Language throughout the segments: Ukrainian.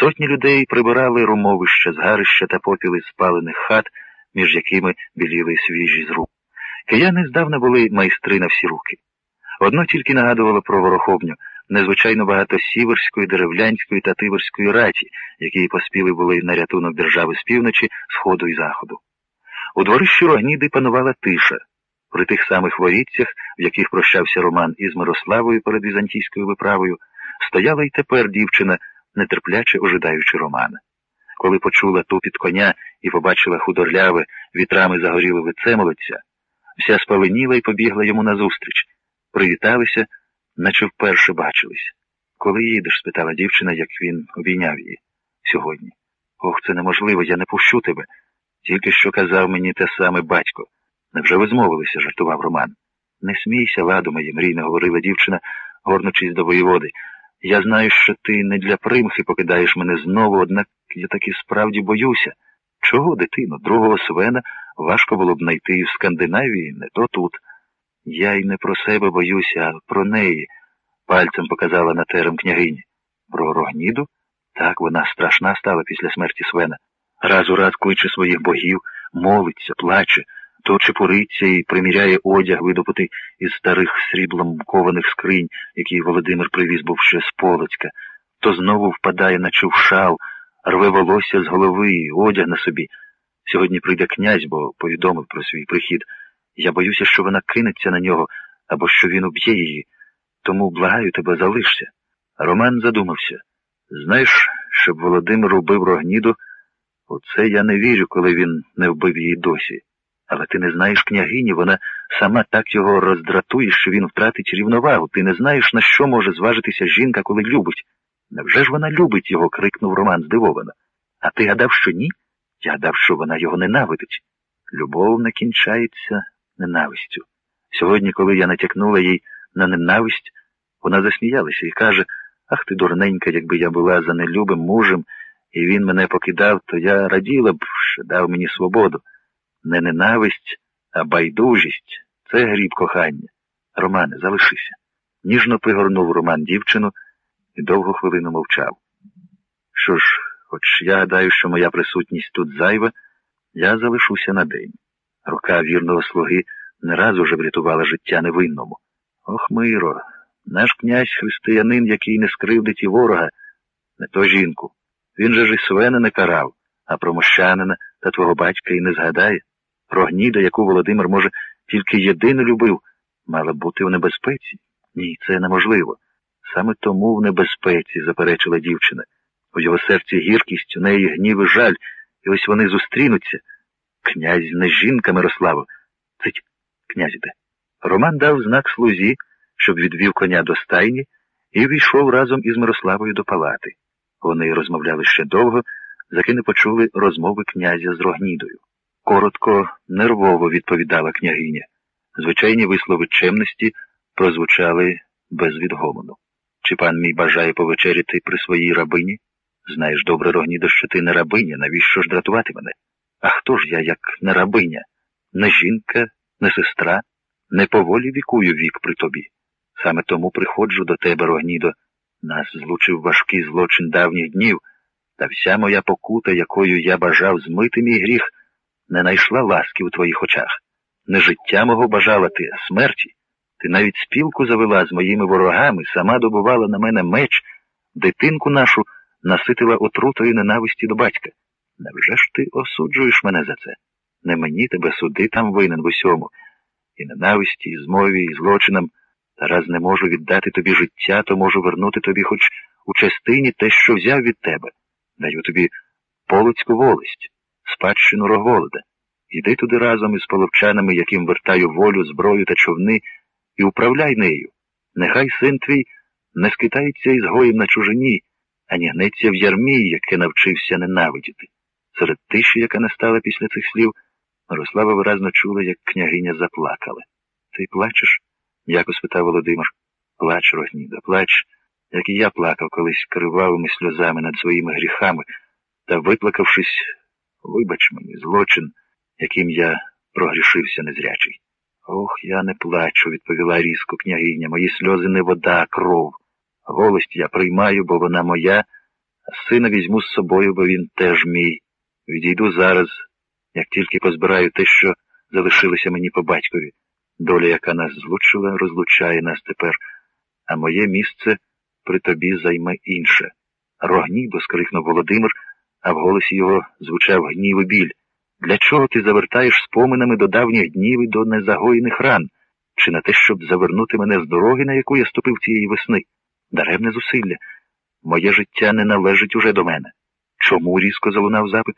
Сотні людей прибирали румовища, згарища та попіли спалених хат, між якими біліли свіжі зруб. Кияни здавна були майстри на всі руки. Одно тільки нагадувало про вороховню незвичайно багато сіверської, деревлянської та тиверської раті, які поспіли були на рятунок держави з півночі, сходу і заходу. У дворищі Рогніди панувала тиша. При тих самих воріцях, в яких прощався Роман із Мирославою перед візантійською виправою, стояла й тепер дівчина, нетерпляче ожидаючи Романа. Коли почула тупіт коня і побачила худорляве, вітрами загоріле лице молодця, вся спаленіла і побігла йому назустріч. Привіталися, наче вперше бачились. Коли їдеш? спитала дівчина, як він обійняв її. Сьогодні. Ох, це неможливо, я не пущу тебе. Тільки що казав мені те саме батько. Невже ви змовилися, жартував Роман. Не смійся, ладу моє, мрійно говорила дівчина, горнучись до воєводи. Я знаю, що ти не для примхи покидаєш мене знову, однак я таки справді боюся. Чого, дитино, другого свена важко було б знайти і в Скандинавії, не то тут. Я й не про себе боюся, а про неї, пальцем показала на терем княгині. Про Рогніду? Так, вона страшна стала після смерті Свена. Раз у раз кличе своїх богів, молиться, плаче, то чепуриться і приміряє одяг, видобутий із старих сріблом кованих скринь, який Володимир привіз був ще з Полоцька, то знову впадає, наче в рве волосся з голови одяг на собі. Сьогодні прийде князь, бо повідомив про свій прихід. Я боюся, що вона кинеться на нього або що він уб'є її, тому благаю тебе, залишся. Роман задумався. Знаєш, щоб Володимир убив Рогніду, у це я не вірю, коли він не вбив її досі. Але ти не знаєш княгині, вона сама так його роздратує, що він втратить рівновагу. Ти не знаєш, на що може зважитися жінка, коли любить. Невже ж вона любить його? крикнув Роман здивовано. А ти гадав, що ні? Я гадав, що вона його ненавидить. Любов не кінчається ненавистю. Сьогодні, коли я натякнула їй на ненависть, вона засміялася і каже, ах ти, дурненька, якби я була за нелюбим мужем, і він мене покидав, то я раділа б, що дав мені свободу. Не ненависть, а байдужість це гріб кохання. Романе, залишися. Ніжно пригорнув Роман дівчину і довгу хвилину мовчав. Що ж, хоч я гадаю, що моя присутність тут зайва, я залишуся на день. Рука вірного слуги не раз уже врятувала життя невинному. Ох, миро, наш князь християнин, який не скривдить і ворога, не то жінку. Він же ж і свена не карав, а про мощанина та твого батька і не згадає. Про гніда, яку Володимир, може, тільки єдино любив, мала бути в небезпеці. Ні, це неможливо. Саме тому в небезпеці, заперечила дівчина. У його серці гіркість, у неї гнів і жаль, і ось вони зустрінуться. Князь не жінка Мирославо. Цить, князь іде. Роман дав знак слузі, щоб відвів коня до стайні, і війшов разом із Мирославою до палати. Вони розмовляли ще довго, заки не почули розмови князя з Рогнідою. Коротко, нервово відповідала княгиня. Звичайні вислови чемності прозвучали без відгомону. Чи пан мій бажає повечеряти при своїй рабині? Знаєш добре, Рогнідо, що ти не рабиня, навіщо ж дратувати мене? А хто ж я, як не рабиня, не жінка, не сестра, не поволі вікую вік при тобі. Саме тому приходжу до тебе, Рогнідо. Нас злучив важкий злочин давніх днів, та вся моя покута, якою я бажав змити мій гріх, не найшла ласки у твоїх очах. Не життя мого бажала ти, а смерті. Ти навіть спілку завела з моїми ворогами, сама добувала на мене меч, дитинку нашу наситила отрутою ненависті до батька. Невже ж ти осуджуєш мене за це? Не мені тебе суди там винен в усьому, і ненависті, і змові, і злочинам. Та раз не можу віддати тобі життя, то можу вернути тобі хоч у частині те, що взяв від тебе. Даю тобі полоцьку волость, спадщину Рогволода. Йди туди разом із половчанами, яким вертаю волю, зброю та човни, і управляй нею. Нехай син твій не скитається ізгоєм на чужині, ані гнеться в ярмі, яке навчився ненавидіти. Серед тиші, яка настала після цих слів, Мирослава виразно чула, як княгиня заплакала. Ти плачеш? м'яко спитав Володимир. Плач, Рогніда, плач, як і я плакав колись кривавими сльозами над своїми гріхами, та, виплакавшись, вибач мені, злочин, яким я прогрішився незрячий. Ох, я не плачу, відповіла різко княгиня. Мої сльози не вода, а кров. Голость я приймаю, бо вона моя, А сина візьму з собою, бо він теж мій. Відійду зараз, як тільки позбираю те, що залишилося мені по батькові. Доля, яка нас злучила, розлучає нас тепер, а моє місце при тобі займе інше. Рогнідо, скрикнув Володимир, а в голосі його звучав гнів і біль. Для чого ти завертаєш споминами до давніх днів і до незагоєних ран? Чи на те, щоб завернути мене з дороги, на яку я ступив цієї весни? Даремне зусилля. Моє життя не належить уже до мене. Чому різко залунав запит?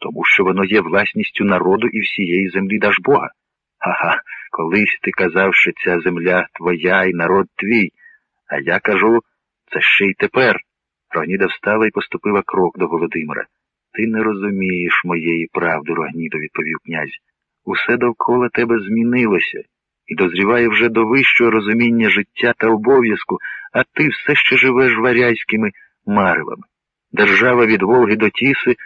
Тому що воно є власністю народу і всієї землі Дажбога. Ага, колись ти казав, що ця земля твоя і народ твій, а я кажу, це ще й тепер. Рогніда встала і поступила крок до Володимира. Ти не розумієш моєї правди, Рогнідо, відповів князь. Усе довкола тебе змінилося і дозріває вже до вищого розуміння життя та обов'язку, а ти все ще живеш варяйськими маревами. Держава від Волги до Тіси